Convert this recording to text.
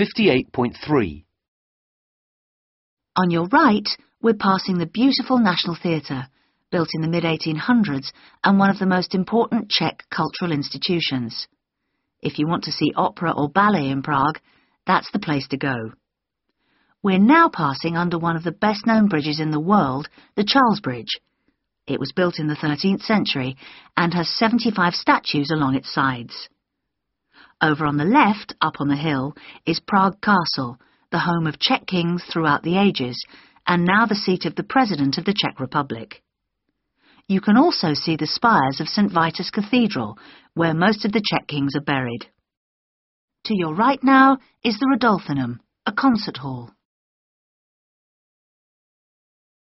58.3. On your right, we're passing the beautiful National Theatre, built in the mid-1800s and one of the most important Czech cultural institutions. If you want to see opera or ballet in Prague, that's the place to go. We're now passing under one of the best-known bridges in the world, the Charles Bridge. It was built in the 13th century and has 75 statues along its sides. Over on the left, up on the hill, is Prague Castle, the home of Czech kings throughout the ages, and now the seat of the President of the Czech Republic. You can also see the spires of St Vitus Cathedral, where most of the Czech kings are buried. To your right now is the Rudolfinum, a concert hall.